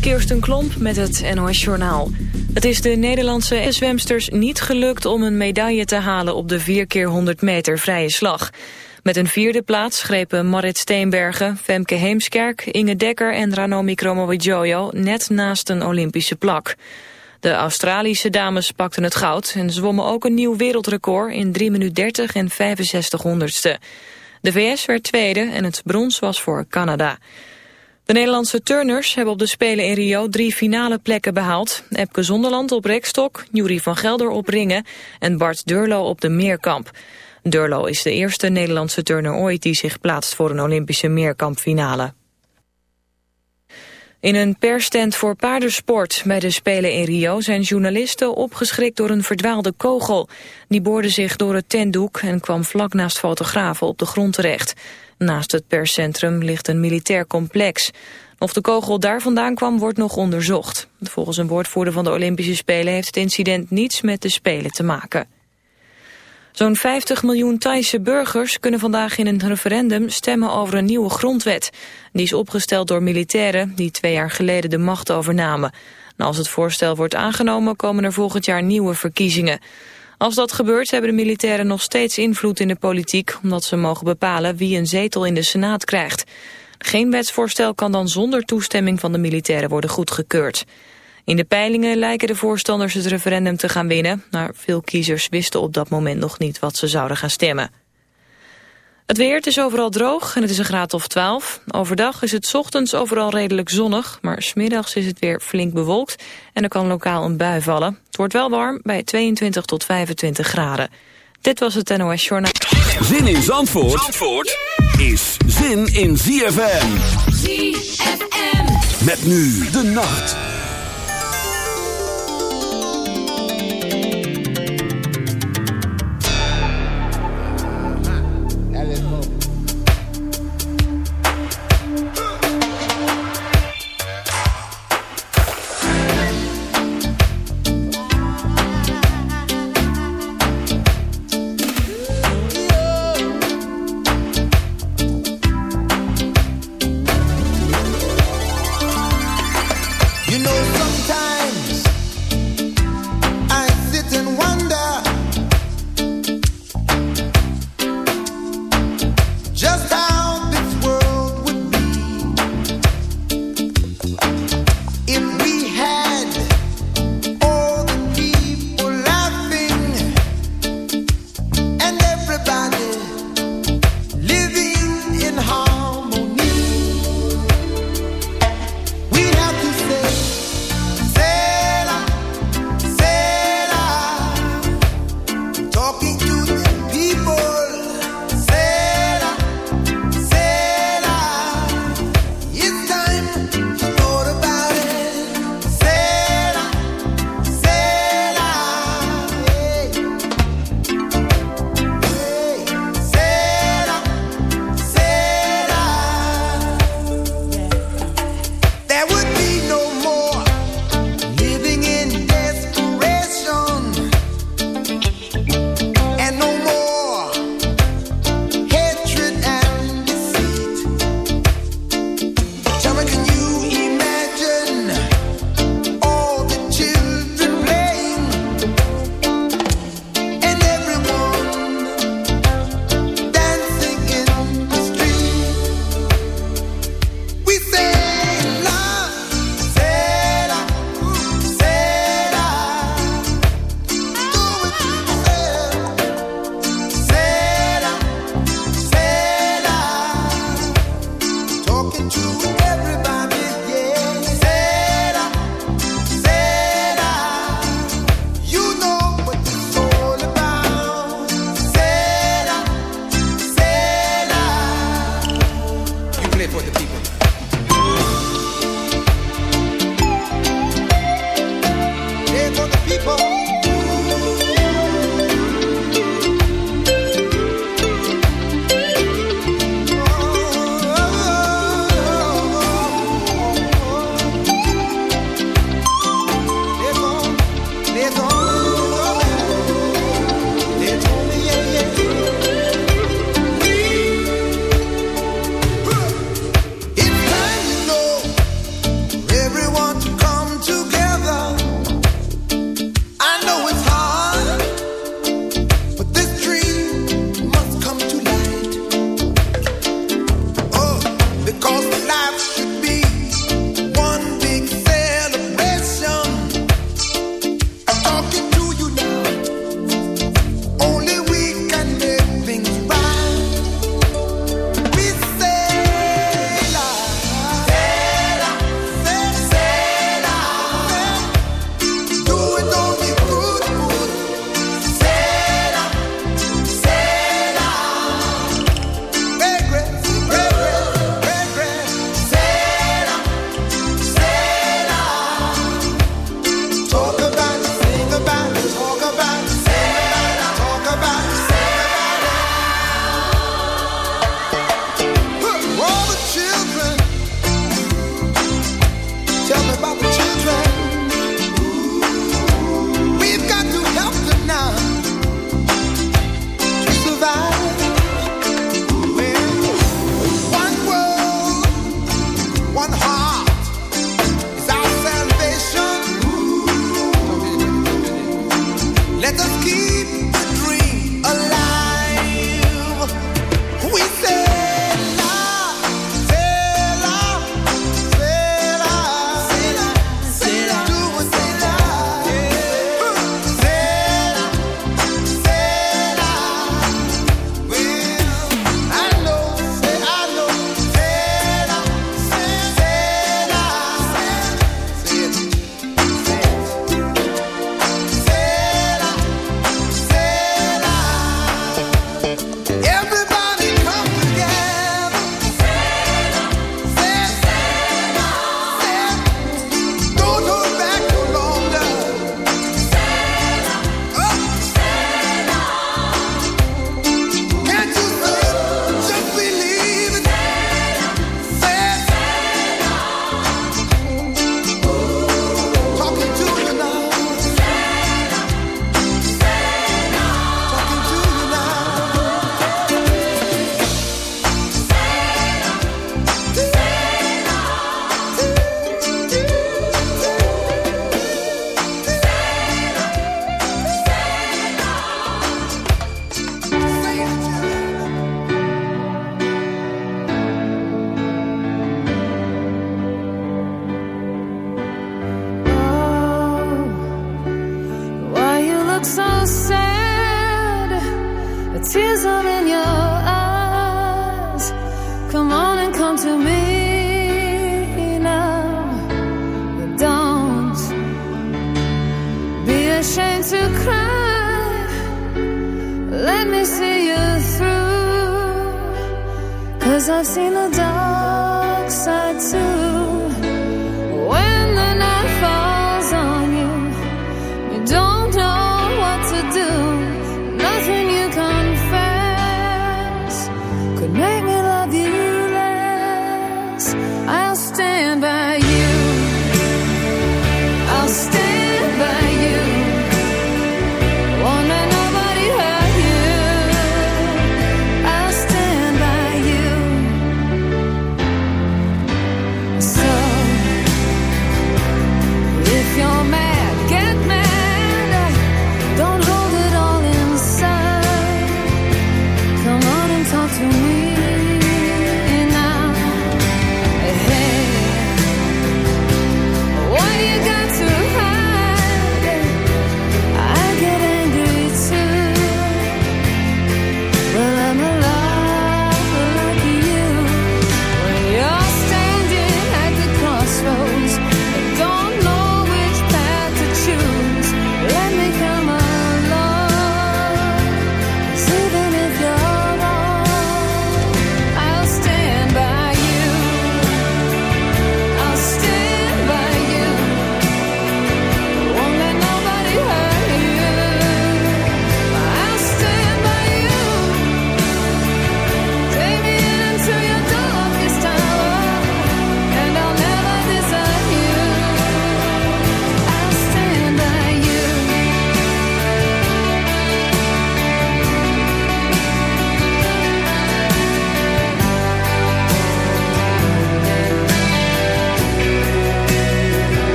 Kirsten Klomp met het NOS Journaal. Het is de Nederlandse zwemsters niet gelukt om een medaille te halen op de 4 keer 100 meter vrije slag. Met een vierde plaats grepen Marit Steenbergen, Femke Heemskerk, Inge Dekker en Ranomi Kromowidjojo net naast een Olympische plak. De Australische dames pakten het goud en zwommen ook een nieuw wereldrecord in 3 minuten 30 en 65 honderdste. De VS werd tweede en het brons was voor Canada. De Nederlandse turners hebben op de Spelen in Rio drie finale plekken behaald. Epke Zonderland op rekstok, Jury van Gelder op ringen en Bart Durlo op de meerkamp. Durlo is de eerste Nederlandse turner ooit die zich plaatst voor een Olympische meerkampfinale. In een perstent voor paardensport bij de Spelen in Rio zijn journalisten opgeschrikt door een verdwaalde kogel. Die boorde zich door het tentdoek en kwam vlak naast fotografen op de grond terecht. Naast het perscentrum ligt een militair complex. Of de kogel daar vandaan kwam wordt nog onderzocht. Volgens een woordvoerder van de Olympische Spelen heeft het incident niets met de Spelen te maken. Zo'n 50 miljoen Thaise burgers kunnen vandaag in een referendum stemmen over een nieuwe grondwet. Die is opgesteld door militairen die twee jaar geleden de macht overnamen. En als het voorstel wordt aangenomen komen er volgend jaar nieuwe verkiezingen. Als dat gebeurt hebben de militairen nog steeds invloed in de politiek... omdat ze mogen bepalen wie een zetel in de Senaat krijgt. Geen wetsvoorstel kan dan zonder toestemming van de militairen worden goedgekeurd. In de peilingen lijken de voorstanders het referendum te gaan winnen... maar veel kiezers wisten op dat moment nog niet wat ze zouden gaan stemmen. Het weer, is overal droog en het is een graad of 12. Overdag is het ochtends overal redelijk zonnig, maar smiddags is het weer flink bewolkt en er kan lokaal een bui vallen. Het wordt wel warm bij 22 tot 25 graden. Dit was het NOS Journaal. Zin in Zandvoort, Zandvoort is zin in ZFM. ZFM. Met nu de nacht.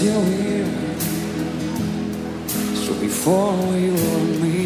still here. So before you we were me.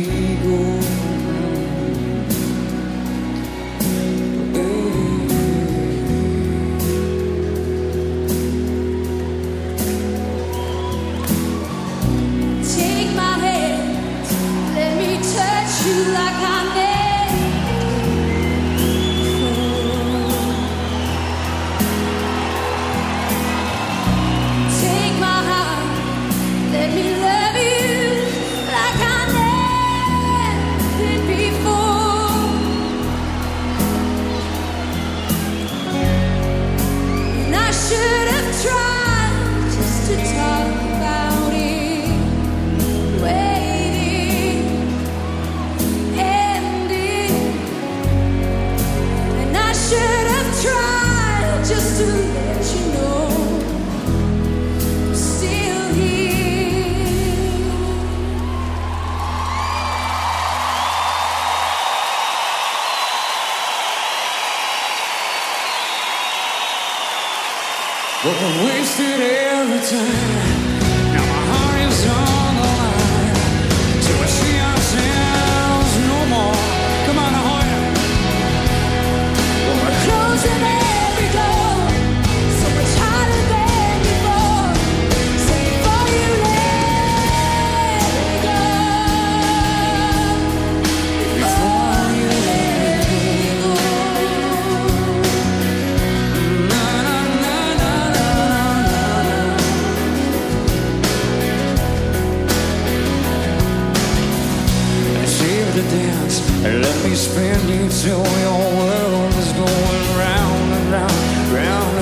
Let me spin you till your world is going round and round, round.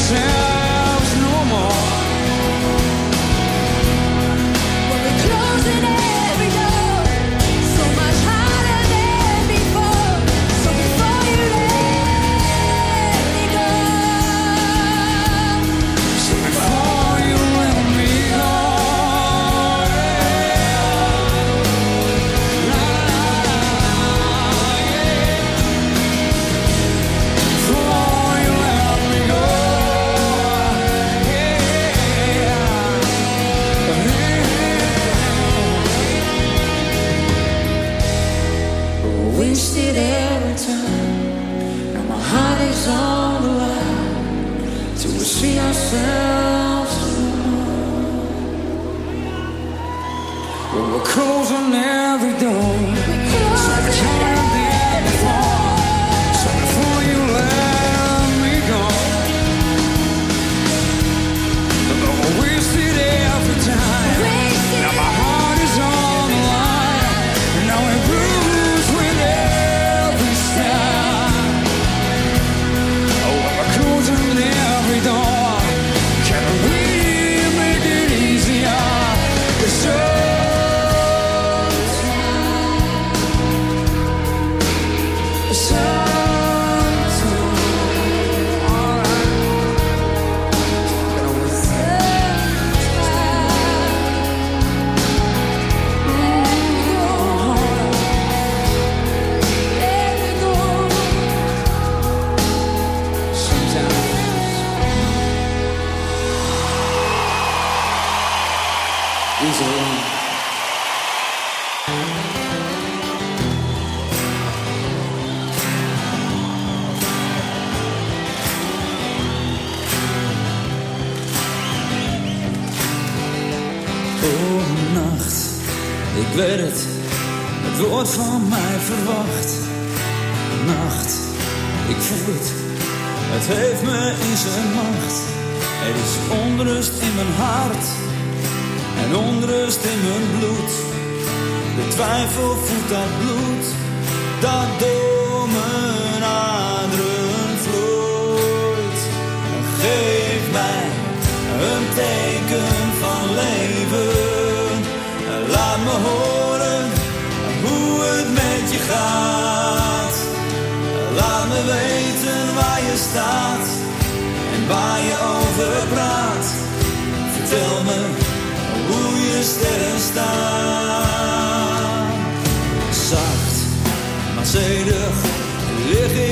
sound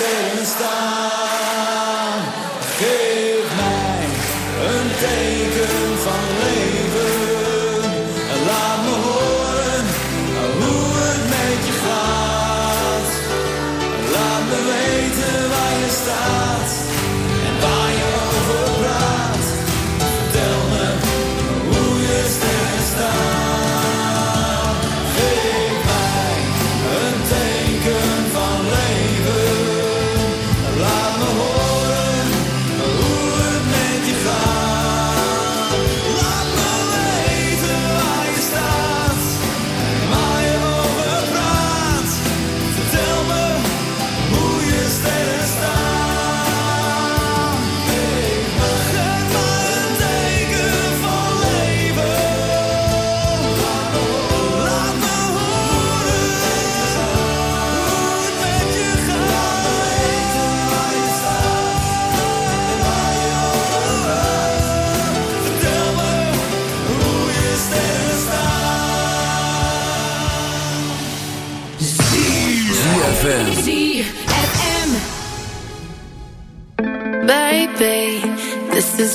se está.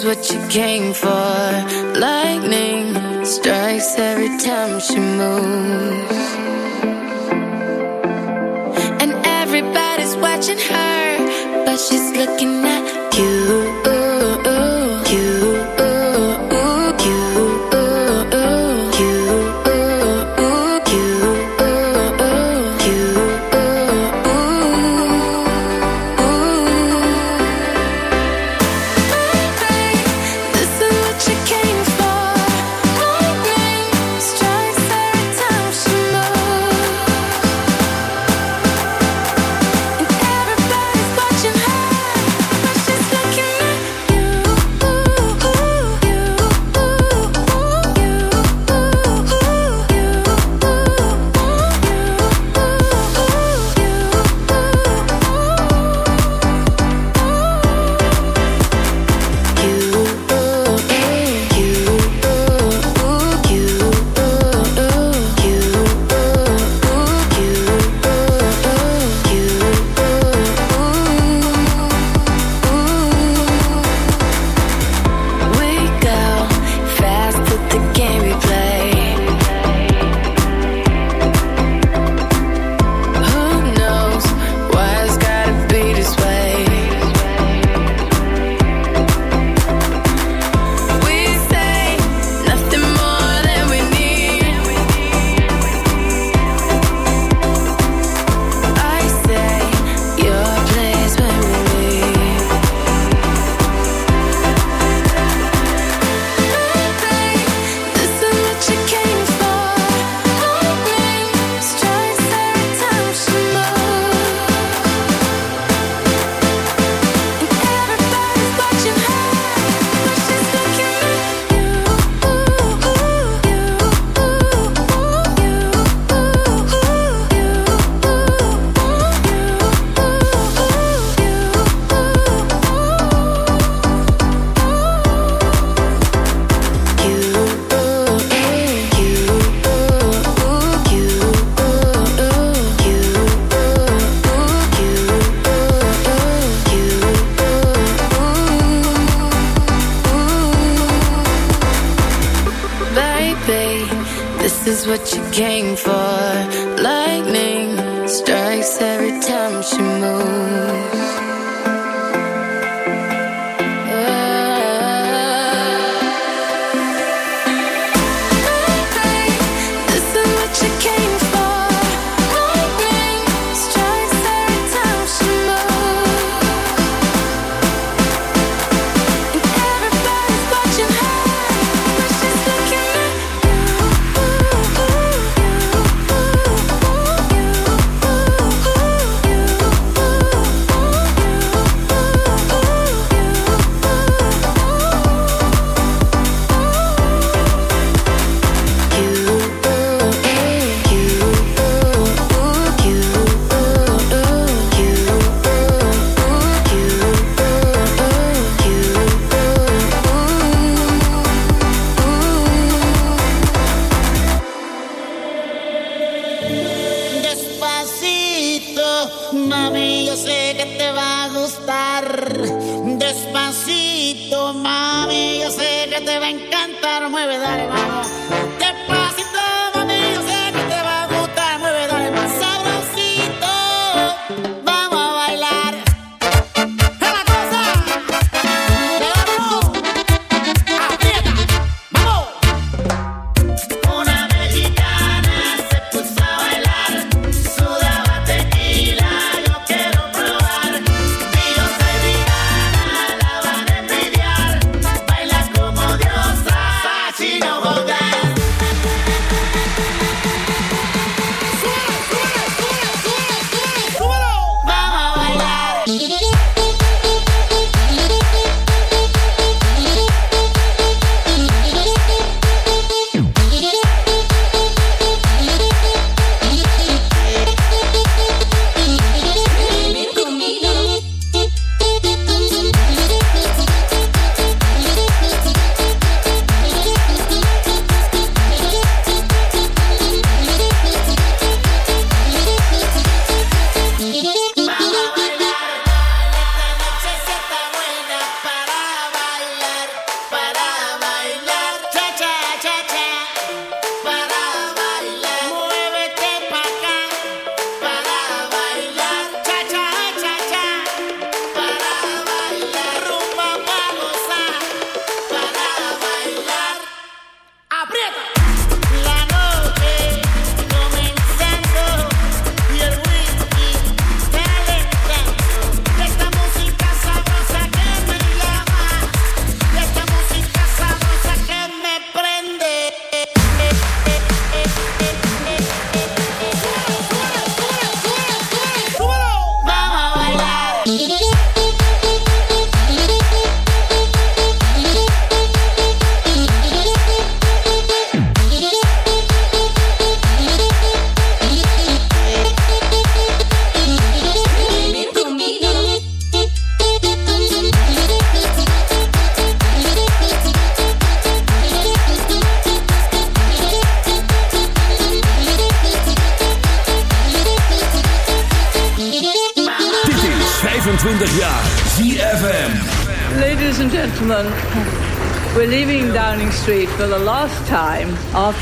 what you came for.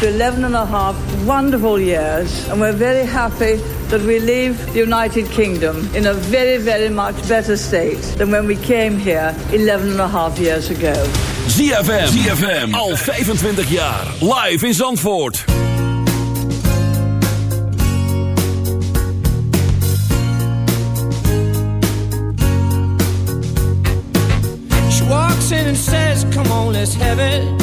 After 11 and a half wonderful years, and we're very happy that we leave the United Kingdom in a very, very much better state than when we came here 11 and a half years ago. ZFM. ZFM. Al 25 jaar. Live in Zandvoort. She walks in and says, Come on, let's have it.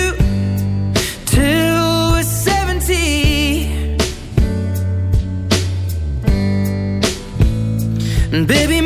Baby,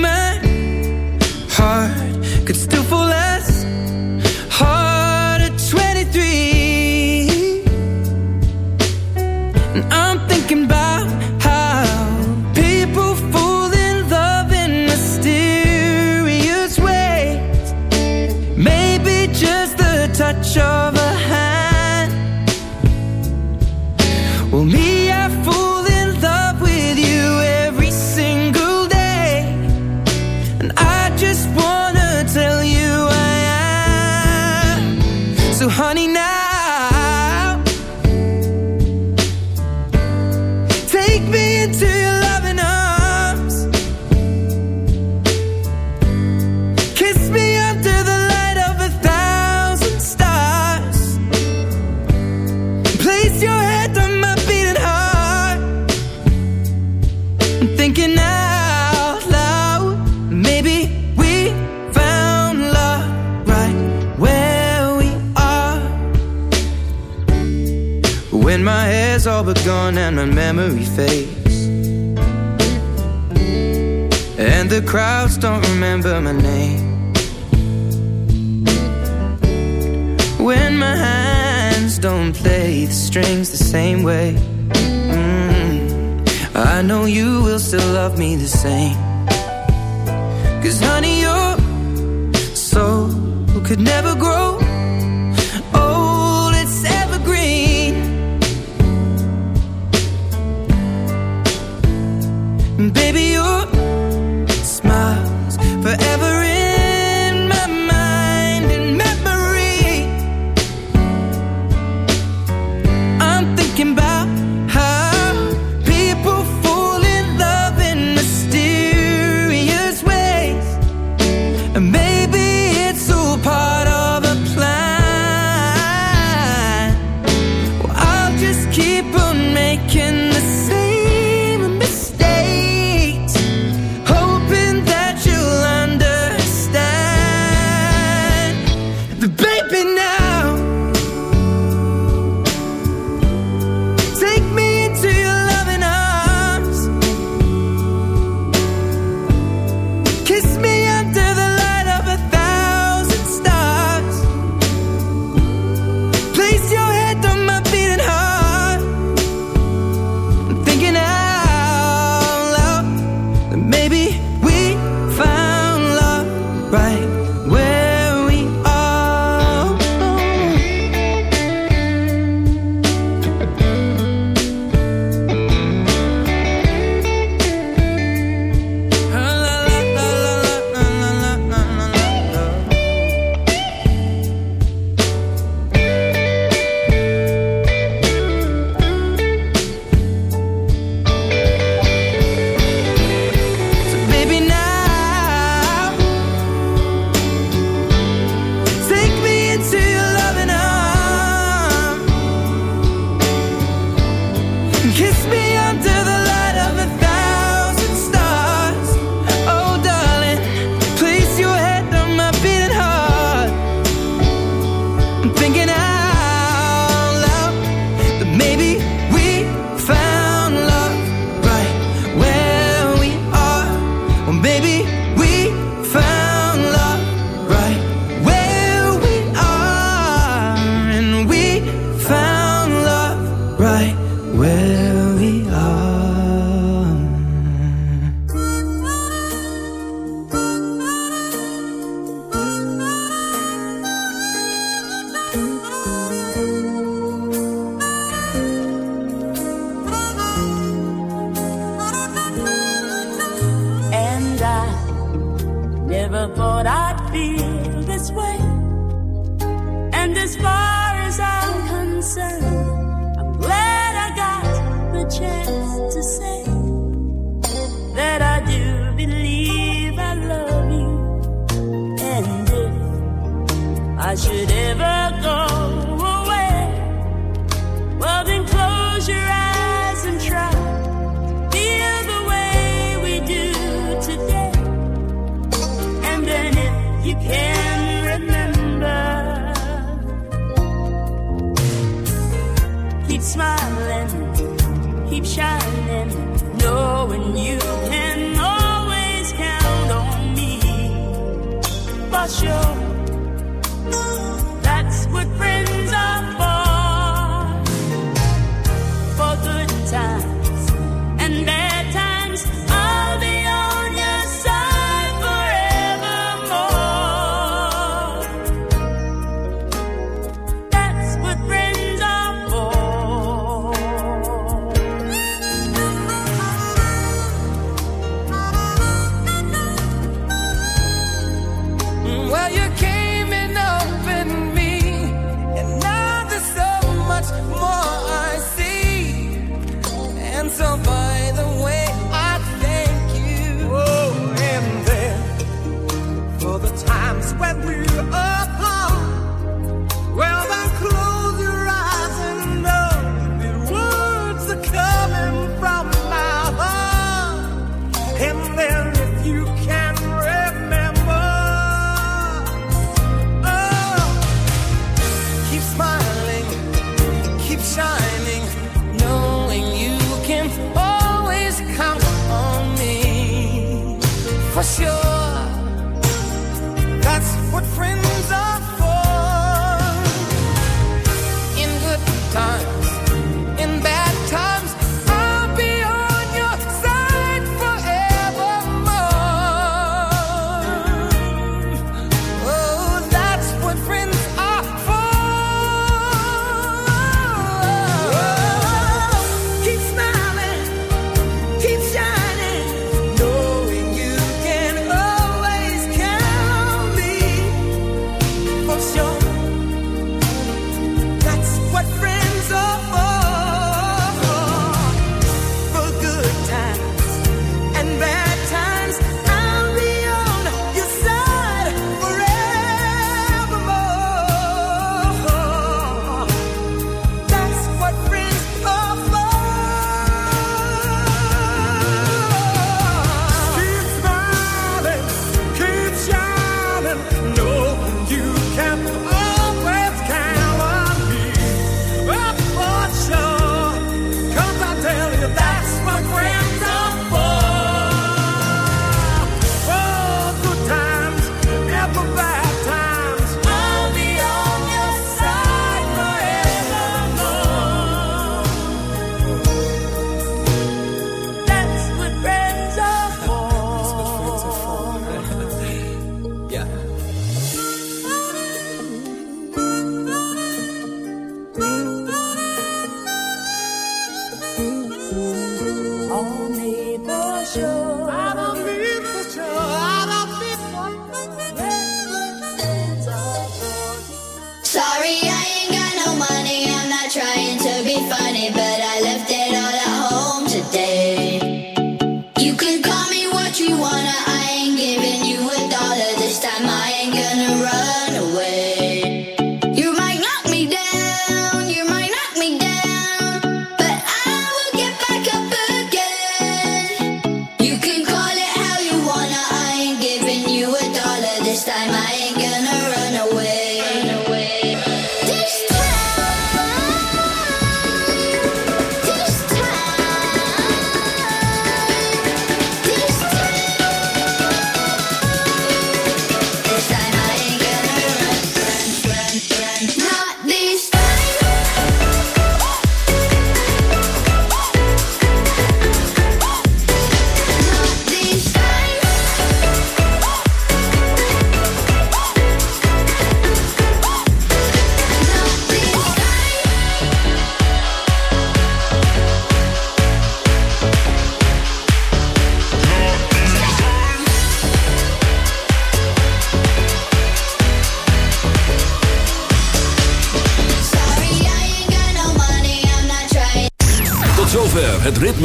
just keep on making